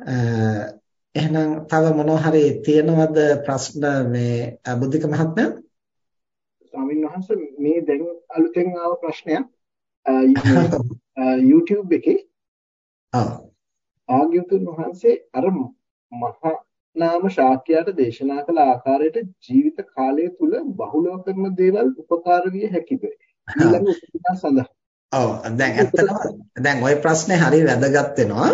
එහෙනම් තව මොනවා හරි තියෙනවද ප්‍රශ්න මේ බුද්ධික මහත්මයා? ස්වාමීන් වහන්සේ මේ දැන් අලුතෙන් ආව ප්‍රශ්නයක් YouTube එකේ ආ ආග්‍යතුන් වහන්සේ අර මහා නාම ශාක්‍යයට දේශනා කළ ආකාරයට ජීවිත කාලය තුල බහුලව කරන දේවල් උපකාර විය හැකිද? ඊළඟ සඳහා. ඔව් දැන් ඇත්තටම දැන් ওই ප්‍රශ්නේ හරිය වැදගත් වෙනවා.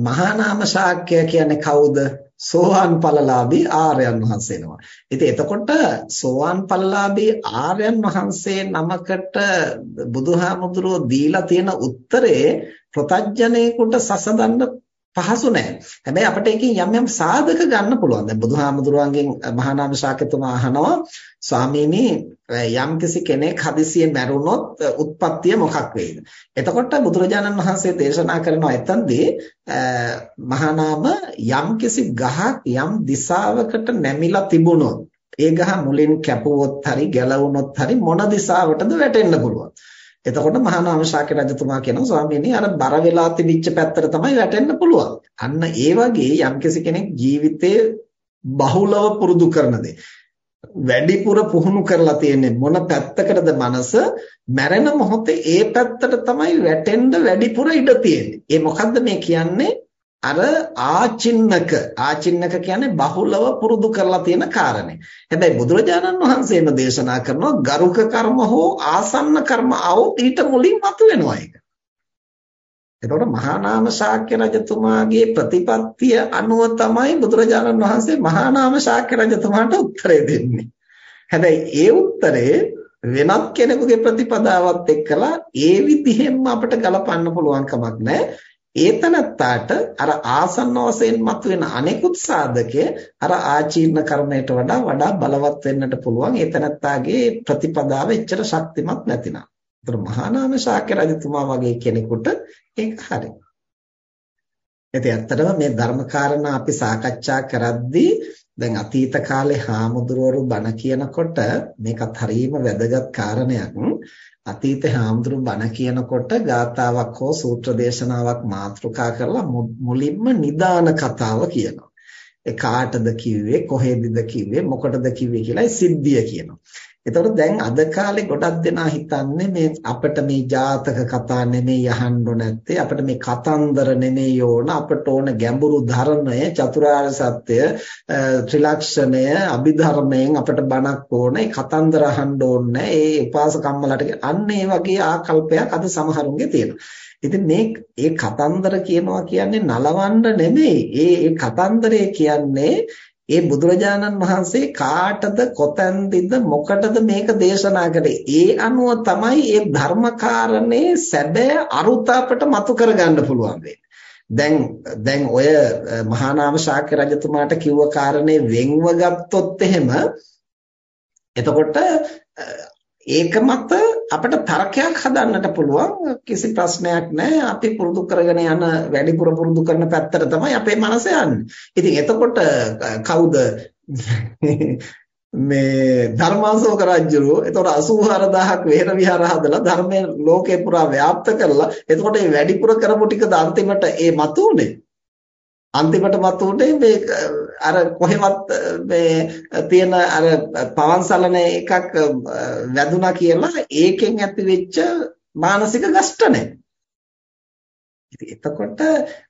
මහා නාම ශාක්‍ය කියන්නේ කවුද? සෝවාන් ඵලලාභී ආර්යයන් වහන්සේ නම. ඉතින් එතකොට සෝවාන් ඵලලාභී ආර්යයන් වහන්සේ නමකට බුදුහාමුදුරුවෝ දීලා තියෙන උත්තරේ ප්‍රතඥයෙකුට සසඳන්න පහසු නෑ. හැබැයි අපිට එකකින් යම් යම් සාධක ගන්න පුළුවන්. දැන් බුදුහාමුදුරුවන්ගෙන් මහානාම ශාක්‍යතුමා අහනවා ස්වාමීනි යම්කිසි කෙනෙක් හදිසියෙන් මැරුණොත් උත්පත්තිය මොකක් වෙයිද? එතකොට බුදුරජාණන් වහන්සේ දේශනා කරනවා එතනදී මහානාම යම්කිසි ගහක් යම් දිශාවකට නැමිලා තිබුණොත් ඒ ගහ මුලින් කැපුවොත් හරි ගැලවුණොත් හරි මොන දිශාවටද වැටෙන්න පුළුවන්. එතකොට මහා නාම ශාක්‍ය රජතුමා කියනවා ස්වාමීනි අර බර වෙලා තිබිච්ච පැත්තට තමයි වැටෙන්න පුළුවන්. අන්න ඒ වගේ යම්කිසි කෙනෙක් ජීවිතේ බහුලව පුරුදු කරන දේ වැඩිපුර පුහුණු කරලා තියෙන්නේ මොන පැත්තකටද මනස මැරෙන මොහොතේ ඒ පැත්තට තමයි වැටෙන්න වැඩිපුර ඉඩ තියෙන්නේ. ඒ මොකද්ද මේ කියන්නේ? අර ආචින්නක ආචින්නක කියන්නේ බහුලව පුරුදු කරලා තියෙන කාරණේ. හැබැයි බුදුරජාණන් වහන්සේම දේශනා කරනවා ගරුක කර්ම හෝ ආසන්න කර්ම આવොත් ඊට මුලින් මතුවෙනවා ඒක. එතකොට මහා නාම ශාක්‍ය රජතුමාගේ ප්‍රතිපත්තිය අනුව තමයි බුදුරජාණන් වහන්සේ මහා නාම ශාක්‍ය රජතුමාට උත්තරේ දෙන්නේ. හැබැයි ඒ උත්තරේ වෙනත් කෙනෙකුගේ ප්‍රතිපදාවත් එක්කලා ඒ විදිහෙන්ම අපිට ගලපන්න පුළුවන් කමක් නැහැ. ඒතනත්තාට අර ආසන්න වශයෙන් මතුවෙන අනෙකුත් සාධකය අර ආචීර්ණ කර්මයට වඩා වඩා බලවත් වෙන්නට පුළුවන් ඒතනත්තාගේ ප්‍රතිපදාව එච්චර ශක්තිමත් නැතිනම්. ඒතර මහානාම ශාක්‍ය රජතුමා වගේ කෙනෙකුට ඒක හරි. ඉතින් ඇත්තටම මේ ධර්මකාරණා අපි සාකච්ඡා කරද්දී දැන් අතීත කාලේ හාමුදුරුවරු බණ කියනකොට මේකත් හරීම වැදගත් කාරණයක්. අතීතේ හාමුදුරු බණ කියනකොට ගාතාවක් හෝ සූත්‍ර දේශනාවක් මාතෘකා කරලා මුලින්ම නිදාන කතාව කියනවා. ඒ කාටද කිව්වේ කොහෙදද කිව්වේ මොකටද කිව්වේ කියලා සිද්ධිය කියනවා. එතකොට දැන් අද කාලේ ගොඩක් දෙනා හිතන්නේ මේ අපිට මේ ජාතක කතා නෙමෙයි අහන්න නැත්තේ අපිට මේ කතන්දර නෙමෙයි ඕන අපිට ඕන ගැඹුරු ධර්මය චතුරාර්ය සත්‍ය ත්‍රිලක්ෂණය අභිධර්මයෙන් අපිට බණක් ඕන ඒ කතන්දර අහන්න ඕනේ ඒ උපාසකම්මලට අන්න ඒ වගේ ආකල්පයක් අද සමහරුන්ගේ තියෙනවා. ඉතින් මේ ඒ කතන්දර කියනවා කියන්නේ නලවන්න නෙමෙයි. ඒ ඒ කතන්දරය කියන්නේ ඒ බුදුරජාණන් වහන්සේ කාටද කොතැනදීද මොකටද මේක දේශනා කළේ? ඒ අනුව තමයි මේ ධර්මකාරණේ සැබෑ අරුත අපට මතු කරගන්න පුළුවන් දැන් දැන් ඔය මහානාම ශාක්‍ය රජතුමාට කිව්ව කාරණේ වෙන්ව ගත්තොත් එහෙම එතකොට ඒක මත අපිට තර්කයක් හදන්නට පුළුවන්. කිසි ප්‍රශ්නයක් නැහැ. අපි පුරුදු කරගෙන යන වැඩිපුර පුරුදු කරන පැත්තට තමයි අපේ මනස යන්නේ. ඉතින් එතකොට කවුද? මේ ධර්මාශෝක රජුරෝ එතකොට 84000ක් වෙහෙර විහාර හදලා ධර්මයේ ලෝකේ පුරා ව්‍යාප්ත කරලා එතකොට මේ වැඩිපුර කරපු ටිකද අන්තිමට ඒ මතුනේ අන්තිමට මතුනේ මේ අර කොහෙවත් මේ තියෙන අර පවන්සලන එකක් වැදුනා කියලා ඒකෙන් ඇතිවෙච්ච මානසික ගෂ්ඨනය. ඉතින් එතකොට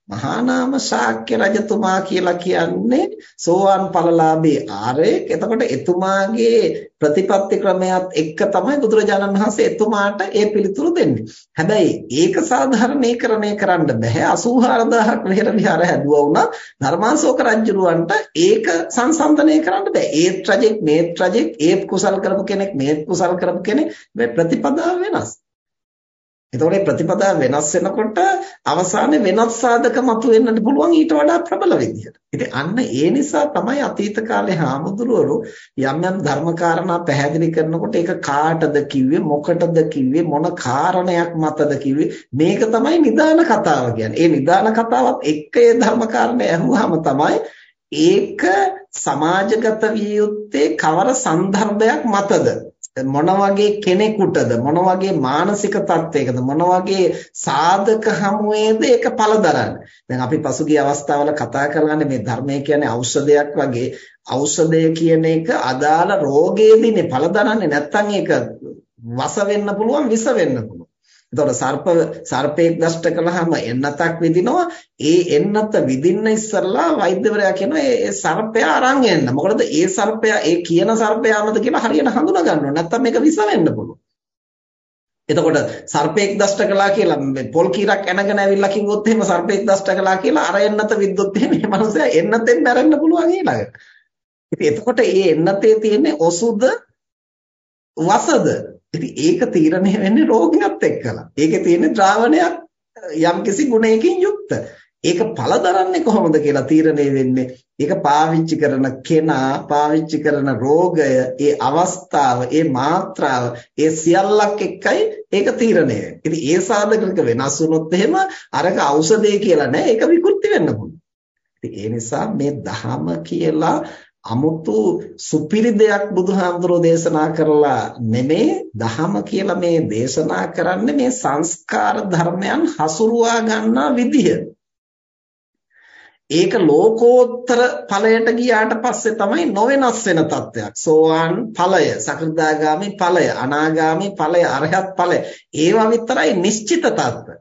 මහානාම ශාක්‍ය රජතුමා කියලා කියන්නේ සෝවාන් ඵලලාභී ආරේක. එතකොට එතුමාගේ ප්‍රතිපත්ති ක්‍රමයක් එක්ක තමයි බුදුරජාණන් වහන්සේ එතුමාට ඒ පිළිතුරු දෙන්නේ. හැබැයි ඒක සාධාරණීකරණය කරන්න බෑ. 84000ක් විහෙර විහාර හැදුවා වුණා ධර්මාශෝක රජුරවන්ට ඒක සංසන්දනය කරන්න බෑ. ඒත් රජෙක් මේත් රජෙක් ඒත් කුසල් කරපු කෙනෙක් මේත් කුසල් කරපු කෙනෙක් මේ ප්‍රතිපදාව වෙනස්. එතකොට මේ ප්‍රතිපදා වෙනස් වෙනකොට අවසානයේ වෙනත් සාධක මතුවෙන්නත් පුළුවන් ඊට වඩා ප්‍රබල විදිහට. ඉතින් අන්න ඒ නිසා තමයි අතීත කාලේ හාමුදුරුවෝ යම් යම් ධර්මකාරණා පැහැදිලි කරනකොට ඒක කාටද කිව්වේ මොකටද කිව්වේ මොන කාරණයක් මතද කිව්වේ මේක තමයි නිදාන කතාව කියන්නේ. ඒ නිදාන කතාවත් එක්ක ඒ ධර්මකාරණේ ඇහුවාම තමයි ඒක සමාජගත විය යුත්තේ කවර සන්දර්භයක් මතද මොන වගේ කෙනෙකුටද? මොන වගේ මානසික තත්වයකද? මොන වගේ සාධක හමුවේද ඒක පළදරන්නේ දැන් අපි පසුගිය අවස්ථාවල කතා කරන්නේ මේ ධර්මය කියන්නේ ඖෂධයක් වගේ. ඖෂධය කියන එක අදාළ රෝගයේදීනේ පළදරන්නේ නැත්නම් ඒක වස වෙන්න පුළුවන් විස වෙන්න පුළුවන්. එතකොට සර්ප සර්පෙක් දෂ්ට කළාම එන්නතක් විදිනවා. ඒ එන්නත විදින්න ඉස්සරලා වෛද්‍යවරයා කියනවා ඒ සර්පයා අරන් එන්න. මොකද ඒ සර්පයා ඒ කියන සර්පයාමද කියලා හරියට හඳුනා ගන්න ඕනේ. නැත්තම් මේක විස වෙන්න පුළුවන්. එතකොට සර්පෙක් දෂ්ට කළා කියලා පොල් කීරක් ඇනගෙන ඇවිල්ලා කිව්වොත් එහෙම සර්පෙක් දෂ්ට කළා කියලා අර එන්නත විද්දොත් එහෙම මේ මනුස්සයා එන්නතෙන් මැරෙන්න පුළුවන් ඊළඟට. ඉතින් එතකොට මේ එන්නතේ තියෙන්නේ ඔසුද වසද ඉතින් ඒක තීරණය වෙන්නේ රෝගියත් එක්කලා. ඒකේ තියෙන ද්‍රාවණයක් යම්කිසි ගුණයකින් යුක්ත. ඒක පළදරන්නේ කොහොමද කියලා තීරණය වෙන්නේ. ඒක පාවිච්චි කරන කෙනා, පාවිච්චි කරන රෝගය, ඒ අවස්ථාව, ඒ මාත්‍රාව, ඒ සියල්ලක් එක්කයි ඒක තීරණය වෙන්නේ. ඉතින් ඒ සාධකක වෙනස් වුණොත් එහෙම අරක ඖෂධය කියලා නෑ. ඒක විකෘති වෙන්න පුළුවන්. ඒ නිසා මේ දහම කියලා 아무තු සුපිරි දෙයක් බුදුහාමුදුරෝ දේශනා කරලා නෙමේ දහම කියලා මේ දේශනා කරන්නේ මේ සංස්කාර ධර්මයන් හසුරුවා ගන්නා විදිහ. ඒක ලෝකෝත්තර ඵලයට ගියාට පස්සේ තමයි නොවෙනස් වෙන තත්වයක්. සෝවාන් ඵලය, සකෘදාගාමි ඵලය, අනාගාමි ඵලය, අරහත් ඵලය. ඒවා විතරයි නිශ්චිත තත්ත්ව.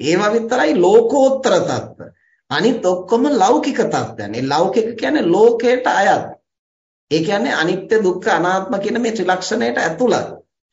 ඒවා විතරයි ලෝකෝත්තර තත්ත්ව. අනිත් ඔක්කොම ලෞකික තත්ත්වයන්. ඒ ලෞකික කියන්නේ ලෝකයට අයත්. ඒ කියන්නේ අනිත්‍ය දුක්ඛ අනාත්ම කියන මේ ත්‍රිලක්ෂණයට ඇතුළත්.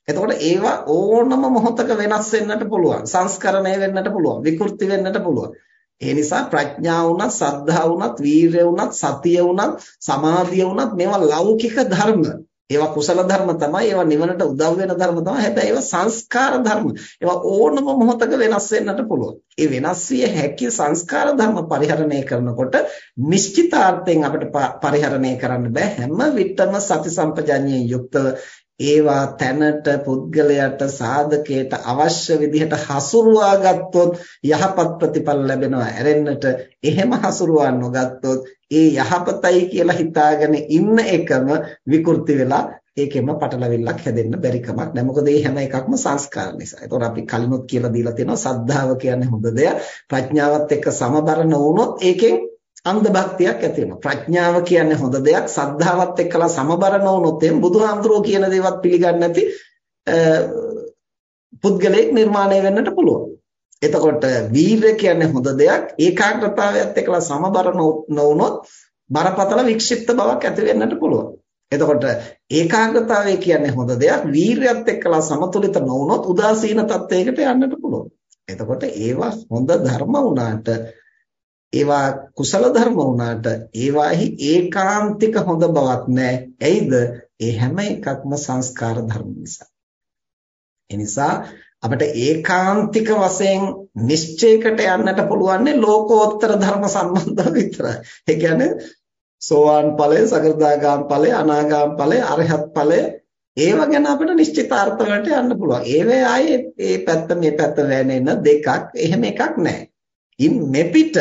එතකොට ඒවා ඕනම මොහොතක වෙනස් වෙන්නට පුළුවන්. සංස්කරණය වෙන්නට පුළුවන්. විකෘති වෙන්නට පුළුවන්. ඒ නිසා ප්‍රඥාව උනත්, සද්ධා උනත්, වීරය උනත්, සතිය උනත්, සමාධිය උනත් මේවා ලෞකික ධර්ම. ඒවා කුසල ධර්ම තමයි ඒවා නිවනට උදව් වෙන ධර්ම තමයි. හැබැයි ඒවා සංස්කාර ධර්ම. ඒවා ඕනම මොහොතක වෙනස් වෙන්නට පුළුවන්. ඒ වෙනස් විය හැකි සංස්කාර ධර්ම පරිහරණය කරනකොට නිශ්චිතාර්ථයෙන් අපිට පරිහරණය කරන්න බෑ. හැම විටම සති සම්පජඤ්ඤයෙන් යුක්තව ඒවා තැනට පුද්ගලයාට සාධකයට අවශ්‍ය විදිහට හසුරුවා ගත්තොත් යහපත් ප්‍රතිඵල ලැබෙනවා ඇරෙන්නට එහෙම හසුරුවා නොගත්තොත් ඒ යහපතයි කියලා හිතාගෙන ඉන්න එකම විකෘති වෙලා ඒකෙම පටලවිල්ලක් හැදෙන්න බැරි කමක් නැහැ. මොකද මේ හැම එකක්ම සංස්කාර නිසා. ඒතකොට අපි කලිනුත් කියලා දීලා තියෙනවා සද්ධාව කියන්නේ හොඳ දෙයක්. ප්‍රඥාවත් එක්ක සමබර නොවුනොත් ඒකෙන් අන්ධ භක්තියක් ඇති වෙනවා. ප්‍රඥාව කියන්නේ හොඳ දෙයක්. සද්ධාවත් එක්කලා සමබර නොවුනොත් එම් බුදුහාමුදුරුවෝ කියන දේවත් පිළිගන්නේ නැති පුද්ගලයෙක් නිර්මාණය වෙන්නට පුළුවන්. එතකොට වීරය කියන්නේ හොඳ දෙයක්. ඒකාග්‍රතාවයත් එක්කලා සමබර නොවුනොත් බරපතල වික්ෂිප්ත බවක් ඇති වෙන්නට පුළුවන්. එතකොට ඒකාග්‍රතාවය කියන්නේ හොඳ දෙයක්. වීරයත් එක්කලා සමතුලිත නොවුනොත් උදාසීන තත්වයකට යන්නට පුළුවන්. එතකොට ඒවා හොඳ ධර්ම වුණාට ඒවා කුසල ධර්ම වුණාට ඒවාහි ඒකාන්තික හොඳ බවක් නැහැ. එයිද ඒ හැම එකක්ම සංස්කාර ධර්ම නිසා. ඒ නිසා අපිට ඒකාන්තික වශයෙන් නිශ්චයකට යන්නට පුළුවන් ලෝකෝත්තර ධර්ම සම්බන්ධව විතරයි. ඒ කියන්නේ සෝවාන් ඵලය, සකෘදාගාම ඵලය, අනාගාම ඵලය, අරහත් ඵලය ඒව ගැන අපිට නිශ්චිතාර්ථ වලට යන්න පුළුවන්. ඒවේ ආයේ මේ පැත්ත මේ පැත්ත වැනෙන දෙකක් එහෙම එකක් නැහැ. ඉන් මෙපිට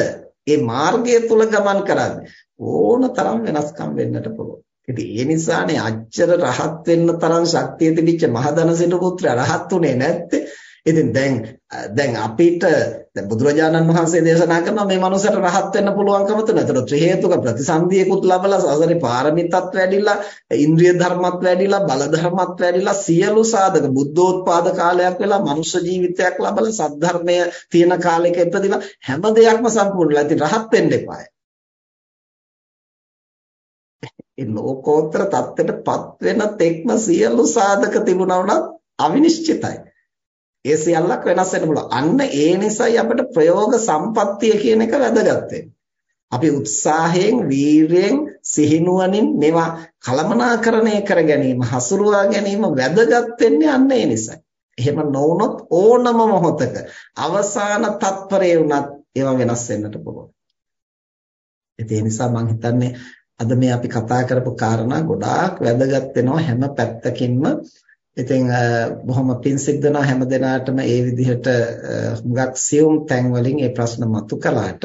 ඒ මාර්ගය තුල ගමන් කරන්නේ ඕන තරම් වෙනස්කම් වෙන්නට පුළුවන්. ඉතින් ඒ නිසානේ අච්චර රහත් වෙන්න තරම් ශක්තිය තිබිච්ච මහදනසිට පුත්‍රයා රහත් උනේ නැත්තේ. ඉතින් දැන් දැන් අපිට දැන් බුදුරජාණන් වහන්සේ දේශනා කරනවා මේ මනුස්සයට රහත් වෙන්න පුළුවන්කම තුන. ඒතර ත්‍රි හේතුක ප්‍රතිසන්දියකුත් ලැබලා සසරේ පාරමිතත් වැඩිලා, ඉන්ද්‍රිය ධර්මත් වැඩිලා, බල ධර්මත් වැඩිලා සියලු සාධක බුද්ධෝත්පාද කාලයක් වෙලා මනුෂ්‍ය ජීවිතයක් ලැබලා සද්ධර්මය තියෙන කාලයක ඉපදිලා හැම දෙයක්ම සම්පූර්ණලා. ඉතින් රහත් වෙන්න එපායි. ඒ ලෝකෝත්තර தත්ත්වයටපත් වෙන තෙක්ම සියලු සාධක තිබුණා වුණත් අවිනිශ්චිතයි. ඒ සියල්ලක් වෙනස් වෙන්න පුළුවන්. අන්න ඒ නිසායි අපිට ප්‍රයෝග සම්පත්තිය කියන එක වැදගත් අපි උත්සාහයෙන්, වීරයෙන්, සිහිනුවණින් මේවා කලමනාකරණය කර ගැනීම, හසුරුවා ගැනීම වැදගත් වෙන්නේ අන්න ඒ නිසායි. එහෙම නොවුනොත් ඕනම මොහොතක අවසාන තත්පරේ වුණත් ඒවා වෙනස් වෙන්නට පුළුවන්. ඒ නිසා මම හිතන්නේ අද මේ අපි කතා කරපු කාරණා ගොඩාක් වැදගත් වෙනවා හැම පැත්තකින්ම ඉතින් බොහොම පිං සිද්ධනා හැම දිනාටම ඒ විදිහට හුඟක් සියුම් තැන් වලින් ඒ ප්‍රශ්න මතු කළාට